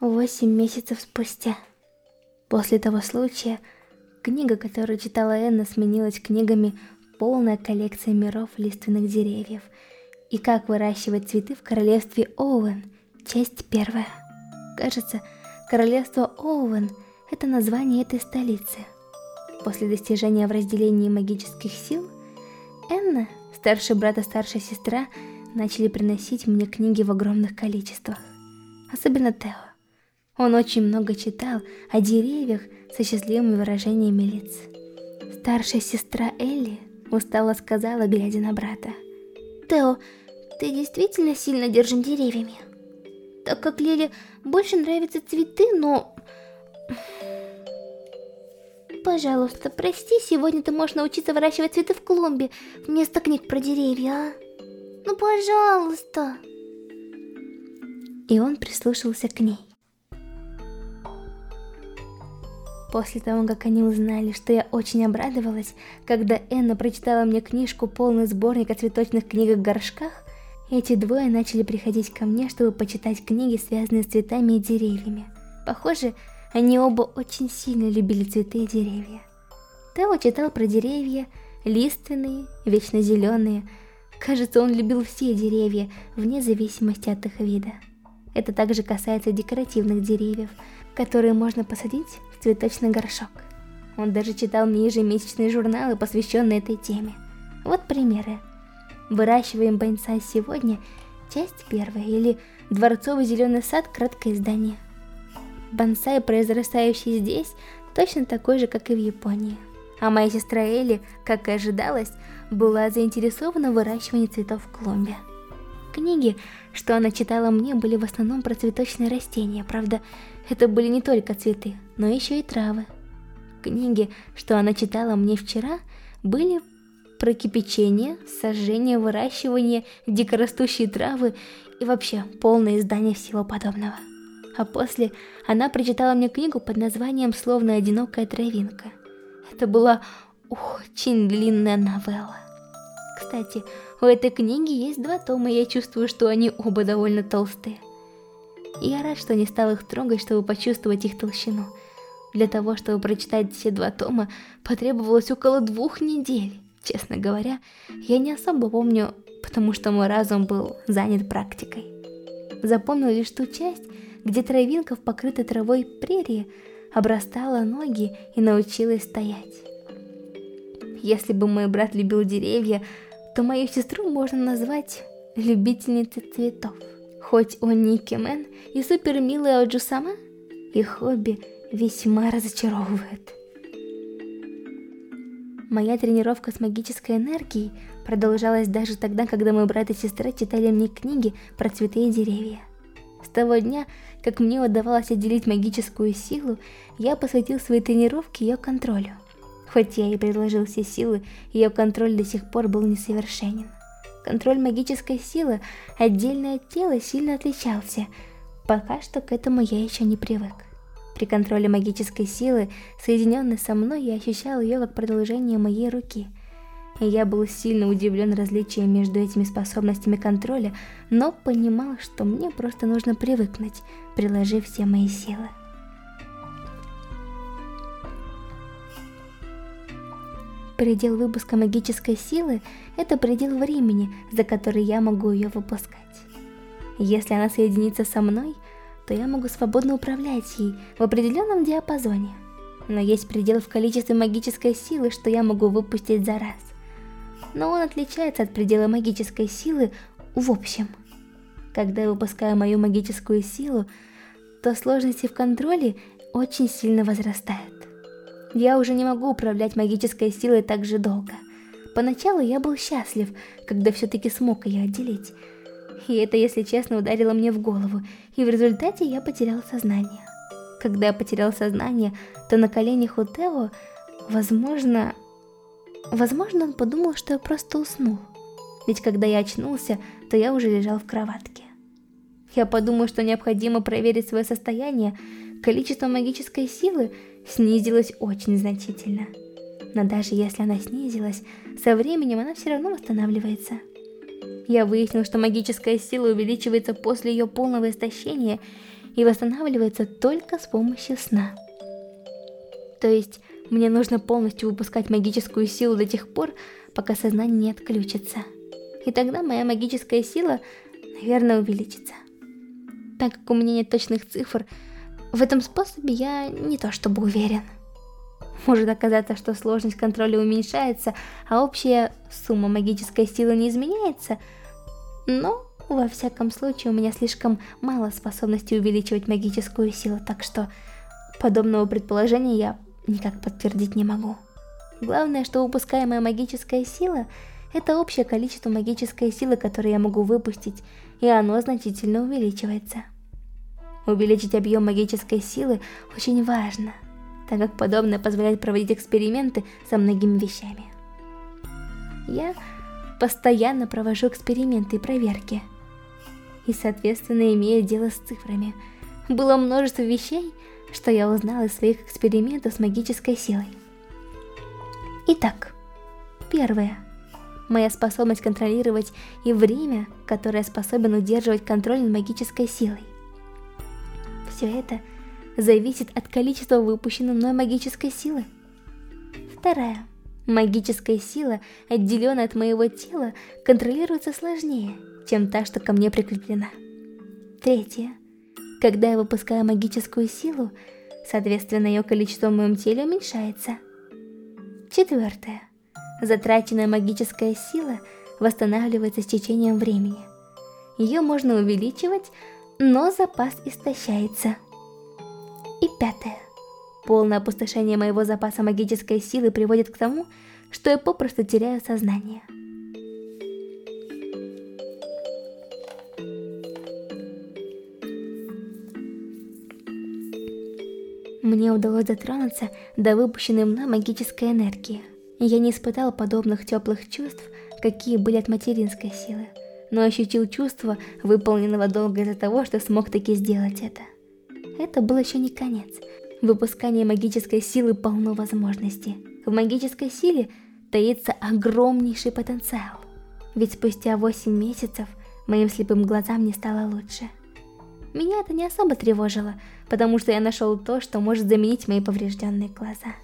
Восемь месяцев спустя. После того случая, книга, которую читала Энна, сменилась книгами «Полная коллекция миров лиственных деревьев» и «Как выращивать цветы в королевстве Оуэн», часть первая. Кажется, королевство Оуэн – это название этой столицы. После достижения в разделении магических сил, Энна, старший брат и старшая сестра, начали приносить мне книги в огромных количествах. Особенно Тео. Он очень много читал о деревьях со счастливыми выражениями лиц. Старшая сестра Элли устало сказала, глядя на брата. «Тео, ты действительно сильно держим деревьями? Так как Лиле больше нравятся цветы, но... Пожалуйста, прости, сегодня ты можешь научиться выращивать цветы в клумбе вместо книг про деревья, а? Ну, пожалуйста. И он прислушался к ней. После того, как они узнали, что я очень обрадовалась, когда Энна прочитала мне книжку, полный сборник о цветочных книгах-горшках, эти двое начали приходить ко мне, чтобы почитать книги, связанные с цветами и деревьями. Похоже, они оба очень сильно любили цветы и деревья. Тео читал про деревья, лиственные, вечно зеленые. Кажется, он любил все деревья, вне зависимости от их вида. Это также касается декоративных деревьев, которые можно посадить в цветочный горшок. Он даже читал мне ежемесячные журналы, посвященные этой теме. Вот примеры. Выращиваем бонсай сегодня, часть первая, или Дворцовый зеленый сад, краткое издание. Бонсай, произрастающий здесь, точно такой же, как и в Японии. А моя сестра Элли, как и ожидалось, была заинтересована в выращивании цветов в клумбе. Книги, что она читала мне, были в основном про цветочные растения, правда, это были не только цветы, но еще и травы. Книги, что она читала мне вчера, были про кипячение, сожжение, выращивание, дикорастущие травы и вообще полное издание всего подобного. А после она прочитала мне книгу под названием «Словно одинокая травинка». Это была очень длинная новелла. Кстати, у этой книги есть два тома, и я чувствую, что они оба довольно толстые. Я рад, что не стал их трогать, чтобы почувствовать их толщину. Для того, чтобы прочитать все два тома, потребовалось около двух недель. Честно говоря, я не особо помню, потому что мой разум был занят практикой. Запомнил лишь ту часть, где травинка в покрытой травой прерии обрастала ноги и научилась стоять. Если бы мой брат любил деревья, то мою сестру можно назвать любительницей цветов. Хоть он Никимен и супер милый Оджу сама, их хобби весьма разочаровывает. Моя тренировка с магической энергией продолжалась даже тогда, когда мой брат и сестра читали мне книги про цветы и деревья. С того дня, как мне удавалось отделить магическую силу, я посвятил свои тренировки ее контролю. Хоть я и предложил все силы, ее контроль до сих пор был несовершенен. Контроль магической силы отдельное тело сильно отличался. Пока что к этому я еще не привык. При контроле магической силы, соединенной со мной, я ощущал ее как продолжение моей руки. Я был сильно удивлен различием между этими способностями контроля, но понимал, что мне просто нужно привыкнуть, приложив все мои силы. Предел выпуска магической силы – это предел времени, за который я могу ее выпускать. Если она соединится со мной, то я могу свободно управлять ей в определенном диапазоне. Но есть предел в количестве магической силы, что я могу выпустить за раз. Но он отличается от предела магической силы в общем. Когда я выпускаю мою магическую силу, то сложности в контроле очень сильно возрастают. Я уже не могу управлять магической силой так же долго. Поначалу я был счастлив, когда все-таки смог ее отделить. И это, если честно, ударило мне в голову, и в результате я потерял сознание. Когда я потерял сознание, то на коленях у Тео, возможно... Возможно, он подумал, что я просто уснул. Ведь когда я очнулся, то я уже лежал в кроватке. Я подумал, что необходимо проверить свое состояние, количество магической силы снизилась очень значительно. Но даже если она снизилась, со временем она все равно восстанавливается. Я выяснил, что магическая сила увеличивается после ее полного истощения, и восстанавливается только с помощью сна. То есть, мне нужно полностью выпускать магическую силу до тех пор, пока сознание не отключится. И тогда моя магическая сила, наверное, увеличится. Так как у меня нет точных цифр, в этом способе я не то чтобы уверен. Может оказаться, что сложность контроля уменьшается, а общая сумма магической силы не изменяется, но во всяком случае у меня слишком мало способности увеличивать магическую силу, так что подобного предположения я никак подтвердить не могу. Главное, что выпускаемая магическая сила – это общее количество магической силы, которое я могу выпустить, и оно значительно увеличивается. Увеличить объем магической силы очень важно, так как подобное позволяет проводить эксперименты со многими вещами. Я постоянно провожу эксперименты и проверки, и соответственно имею дело с цифрами. Было множество вещей, что я узнала из своих экспериментов с магической силой. Итак, первое. Моя способность контролировать и время, которое способен удерживать контроль над магической силой. Все это зависит от количества выпущенной мной магической силы. Вторая. Магическая сила, отделенная от моего тела, контролируется сложнее, чем та, что ко мне прикреплена. Третье. Когда я выпускаю магическую силу, соответственно ее количество в моем теле уменьшается. Четвертое. Затраченная магическая сила восстанавливается с течением времени. Ее можно увеличивать, но запас истощается. И пятое. Полное опустошение моего запаса магической силы приводит к тому, что я попросту теряю сознание. Мне удалось дотронуться до выпущенной мной магической энергии. Я не испытал подобных теплых чувств, какие были от материнской силы, но ощутил чувство выполненного долга из-за того, что смог таки сделать это. Это был еще не конец. Выпускание магической силы полно возможностей. В магической силе таится огромнейший потенциал. Ведь спустя 8 месяцев моим слепым глазам не стало лучше. Меня это не особо тревожило, потому что я нашел то, что может заменить мои поврежденные глаза.